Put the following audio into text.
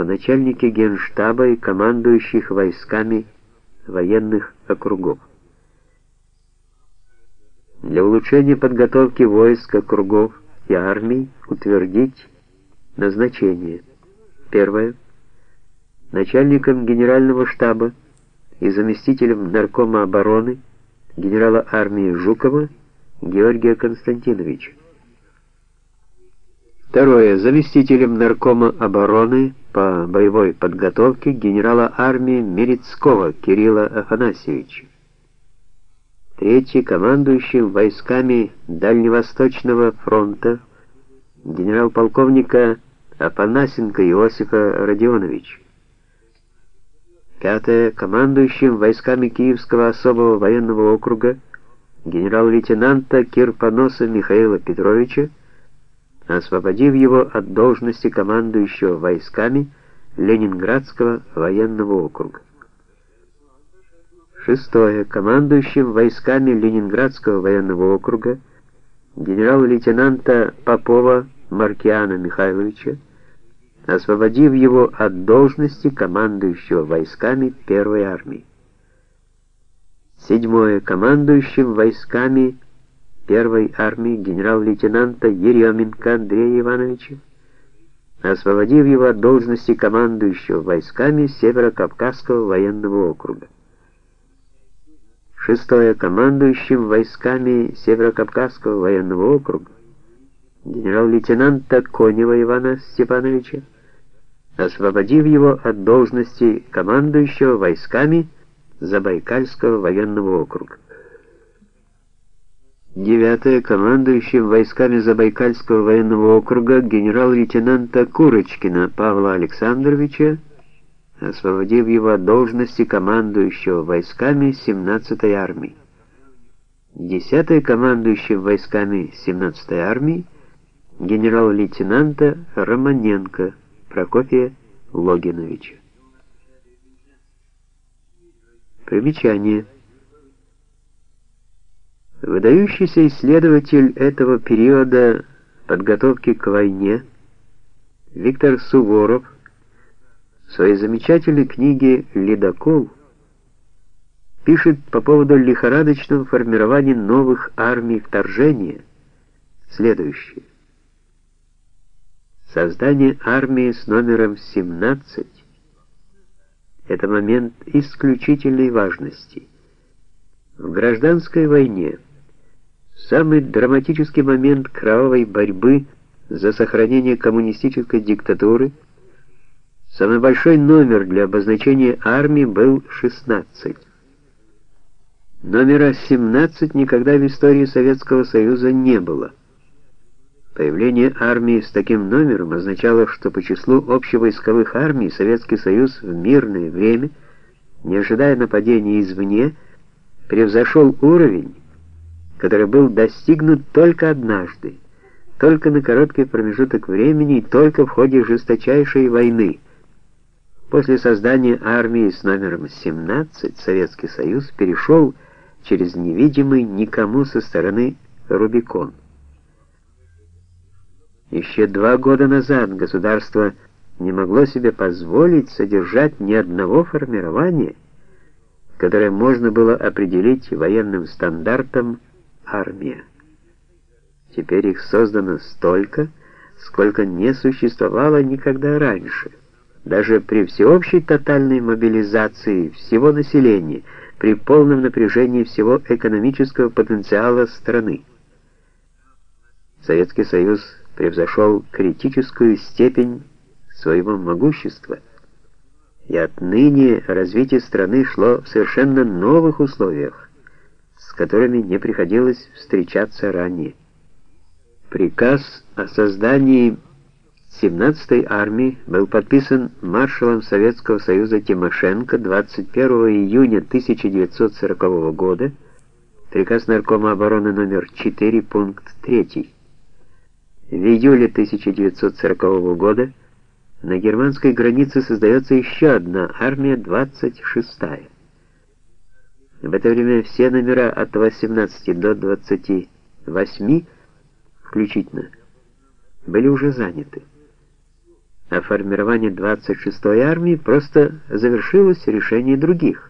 в начальнике генштаба и командующих войсками военных округов. Для улучшения подготовки войск округов и армий утвердить назначение. Первое. Начальником генерального штаба и заместителем наркома обороны генерала армии Жукова Георгия Константиновича. Второе. Заместителем наркома обороны по боевой подготовке генерала армии Мерецкого Кирилла Афанасьевича. Третье. Командующим войсками Дальневосточного фронта генерал-полковника Афанасенко Иосифа Родионовича. Пятое. Командующим войсками Киевского особого военного округа генерал-лейтенанта Кирпоноса Михаила Петровича освободив его от должности командующего войсками Ленинградского военного округа. Шестое. Командующим войсками Ленинградского военного округа генерал-лейтенанта Попова Маркиана Михайловича, освободив его от должности командующего войсками Первой армии. Седьмое. Командующим войсками первой армии генерал-лейтенанта Еременко Андрея Ивановича, освободив его от должности командующего войсками Северо-Кавказского военного округа. Шестое. Командующим войсками Северо-Кавказского военного округа генерал-лейтенанта Конева Ивана Степановича, освободив его от должности командующего войсками Забайкальского военного округа. Девятое. Командующим войсками Забайкальского военного округа генерал-лейтенанта Курочкина Павла Александровича, освободив его от должности командующего войсками 17-й армии. Десятое. Командующим войсками 17-й армии генерал-лейтенанта Романенко Прокофия Логиновича. Примечание. Выдающийся исследователь этого периода подготовки к войне Виктор Суворов в своей замечательной книге «Ледокол» пишет по поводу лихорадочного формирования новых армий вторжения следующее. Создание армии с номером 17 — это момент исключительной важности. В гражданской войне – самый драматический момент кровавой борьбы за сохранение коммунистической диктатуры, самый большой номер для обозначения армии был 16. Номера 17 никогда в истории Советского Союза не было. Появление армии с таким номером означало, что по числу общевойсковых армий Советский Союз в мирное время, не ожидая нападения извне, превзошел уровень, который был достигнут только однажды, только на короткий промежуток времени и только в ходе жесточайшей войны. После создания армии с номером 17 Советский Союз перешел через невидимый никому со стороны Рубикон. Еще два года назад государство не могло себе позволить содержать ни одного формирования, которое можно было определить военным стандартом армия. Теперь их создано столько, сколько не существовало никогда раньше. Даже при всеобщей тотальной мобилизации всего населения, при полном напряжении всего экономического потенциала страны. Советский Союз превзошел критическую степень своего могущества, и отныне развитие страны шло в совершенно новых условиях с которыми не приходилось встречаться ранее. Приказ о создании 17-й армии был подписан маршалом Советского Союза Тимошенко 21 июня 1940 года, приказ Наркома обороны номер 4, пункт 3. В июле 1940 года на германской границе создается еще одна армия, 26-я. В это время все номера от 18 до 28 включительно были уже заняты. а формирование 26-й армии просто завершилось решение других.